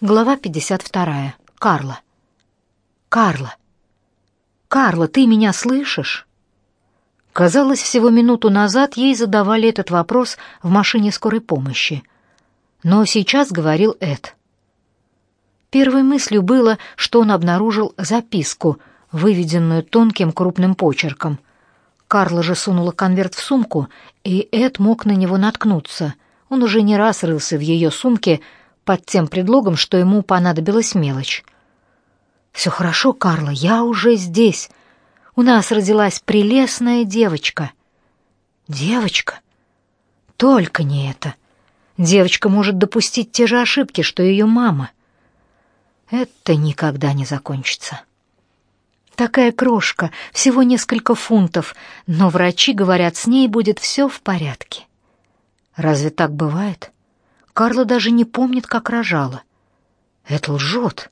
Глава 52. Карла. Карла. Карла, ты меня слышишь? Казалось, всего минуту назад ей задавали этот вопрос в машине скорой помощи. Но сейчас говорил Эд. Первой мыслью было, что он обнаружил записку, выведенную тонким крупным почерком. Карла же сунула конверт в сумку, и Эд мог на него наткнуться. Он уже не раз рылся в ее сумке, под тем предлогом, что ему понадобилась мелочь. «Все хорошо, Карла, я уже здесь. У нас родилась прелестная девочка». «Девочка? Только не это. Девочка может допустить те же ошибки, что ее мама. Это никогда не закончится». Такая крошка, всего несколько фунтов, но врачи говорят, с ней будет все в порядке. Разве так бывает? Карла даже не помнит, как рожала. Это лжет.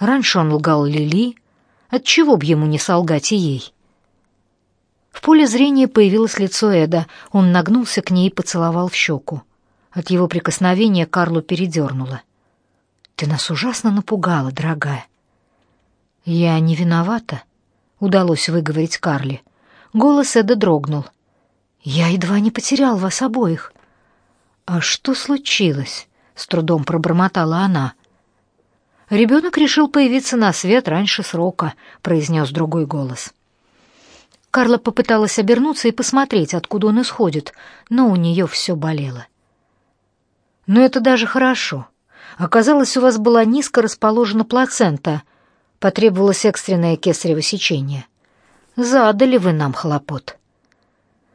Раньше он лгал Лили, отчего б ему не солгать и ей? В поле зрения появилось лицо Эда. Он нагнулся к ней и поцеловал в щеку. От его прикосновения Карлу передернуло. «Ты нас ужасно напугала, дорогая». «Я не виновата», — удалось выговорить Карле. Голос Эда дрогнул. «Я едва не потерял вас обоих. «А что случилось?» — с трудом пробормотала она. «Ребенок решил появиться на свет раньше срока», — произнес другой голос. Карла попыталась обернуться и посмотреть, откуда он исходит, но у нее все болело. «Но это даже хорошо. Оказалось, у вас была низко расположена плацента. Потребовалось экстренное кесарево сечение. Задали вы нам хлопот.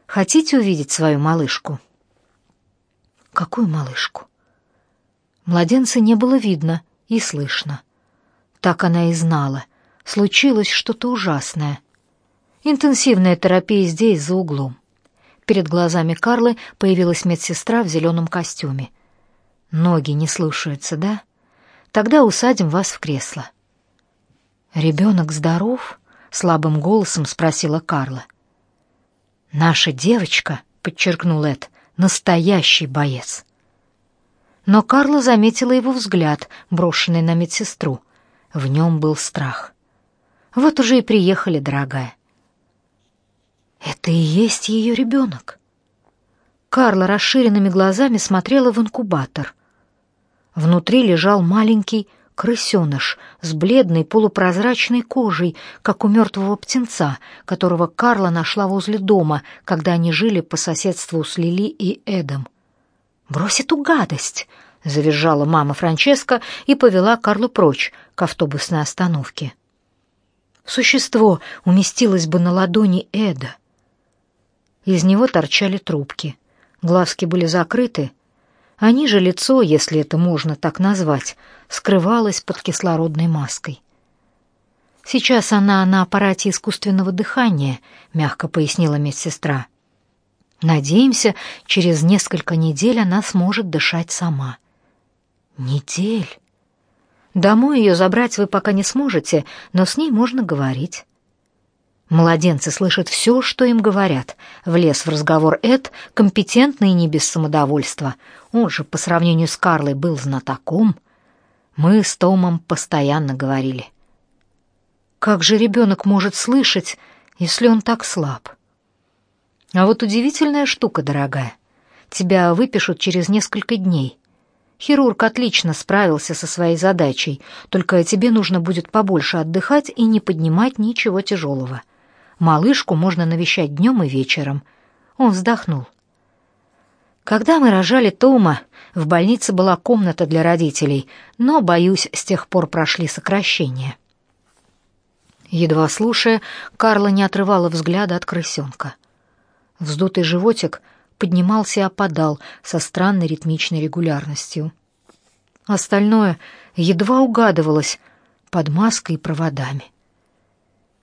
Хотите увидеть свою малышку?» Какую малышку? Младенца не было видно и слышно. Так она и знала. Случилось что-то ужасное. Интенсивная терапия здесь, за углом. Перед глазами Карлы появилась медсестра в зеленом костюме. Ноги не слушаются, да? Тогда усадим вас в кресло. Ребенок здоров? слабым голосом спросила Карла. Наша девочка, подчеркнул Эд, настоящий боец. Но Карла заметила его взгляд, брошенный на медсестру. В нем был страх. Вот уже и приехали, дорогая. Это и есть ее ребенок. Карла расширенными глазами смотрела в инкубатор. Внутри лежал маленький крысеныш с бледной полупрозрачной кожей, как у мертвого птенца, которого Карла нашла возле дома, когда они жили по соседству с Лили и Эдом. «Брось эту гадость!» — завизжала мама Франческа и повела Карлу прочь к автобусной остановке. Существо уместилось бы на ладони Эда. Из него торчали трубки. Глазки были закрыты, а ниже лицо, если это можно так назвать, скрывалось под кислородной маской. Сейчас она на аппарате искусственного дыхания, мягко пояснила медсестра. Надеемся, через несколько недель она сможет дышать сама. Недель. Домой ее забрать вы пока не сможете, но с ней можно говорить. Младенцы слышат все, что им говорят. Влез в разговор Эд, компетентный и не без самодовольства. Он же по сравнению с Карлой был знатоком. Мы с Томом постоянно говорили. Как же ребенок может слышать, если он так слаб? А вот удивительная штука, дорогая. Тебя выпишут через несколько дней. Хирург отлично справился со своей задачей, только тебе нужно будет побольше отдыхать и не поднимать ничего тяжелого. Малышку можно навещать днем и вечером. Он вздохнул. Когда мы рожали Тома, в больнице была комната для родителей, но, боюсь, с тех пор прошли сокращения. Едва слушая, Карла не отрывала взгляда от крысенка. Вздутый животик поднимался и опадал со странной ритмичной регулярностью. Остальное едва угадывалось под маской и проводами.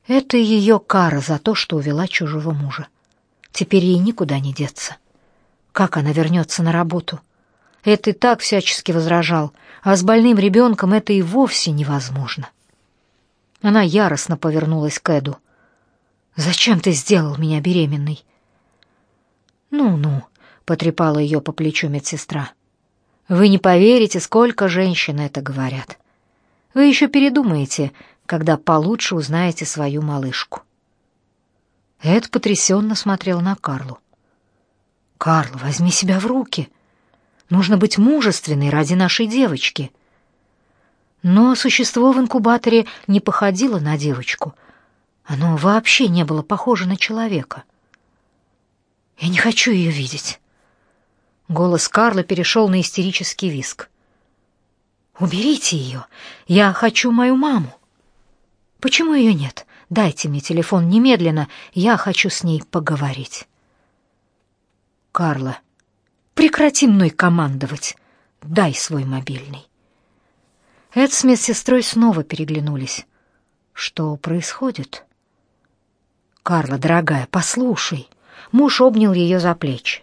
Это ее кара за то, что увела чужого мужа. Теперь ей никуда не деться. Как она вернется на работу? Это и так всячески возражал, а с больным ребенком это и вовсе невозможно. Она яростно повернулась к Эду. «Зачем ты сделал меня беременной?» «Ну-ну», — потрепала ее по плечу медсестра. Вы не поверите, сколько женщин это говорят. Вы еще передумаете, когда получше узнаете свою малышку. Эд потрясенно смотрел на Карлу. «Карл, возьми себя в руки. Нужно быть мужественной ради нашей девочки». Но существо в инкубаторе не походило на девочку. Оно вообще не было похоже на человека. «Я не хочу ее видеть». Голос Карла перешел на истерический виск. «Уберите ее! Я хочу мою маму!» «Почему ее нет? Дайте мне телефон немедленно, я хочу с ней поговорить». «Карла, прекрати мной командовать. Дай свой мобильный». Эд с медсестрой снова переглянулись. «Что происходит?» «Карла, дорогая, послушай». Муж обнял ее за плечи.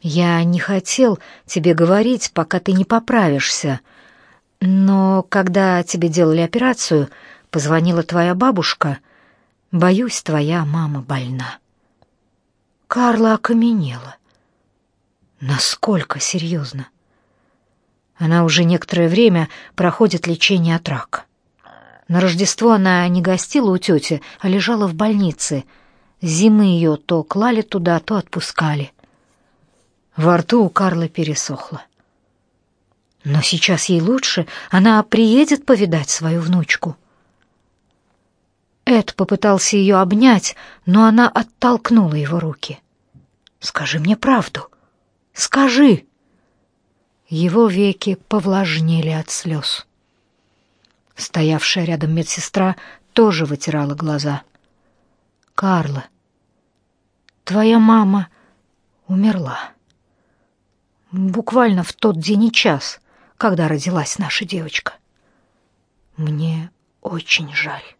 «Я не хотел тебе говорить, пока ты не поправишься. Но когда тебе делали операцию, позвонила твоя бабушка. Боюсь, твоя мама больна». Карла окаменела. Насколько серьезно? Она уже некоторое время проходит лечение от рака. На Рождество она не гостила у тети, а лежала в больнице. Зимы ее то клали туда, то отпускали. Во рту у Карлы пересохло. Но сейчас ей лучше, она приедет повидать свою внучку. Эд попытался ее обнять, но она оттолкнула его руки. «Скажи мне правду. Скажи!» Его веки повлажнели от слез. Стоявшая рядом медсестра тоже вытирала глаза. «Карла, твоя мама умерла. Буквально в тот день и час, когда родилась наша девочка. Мне очень жаль».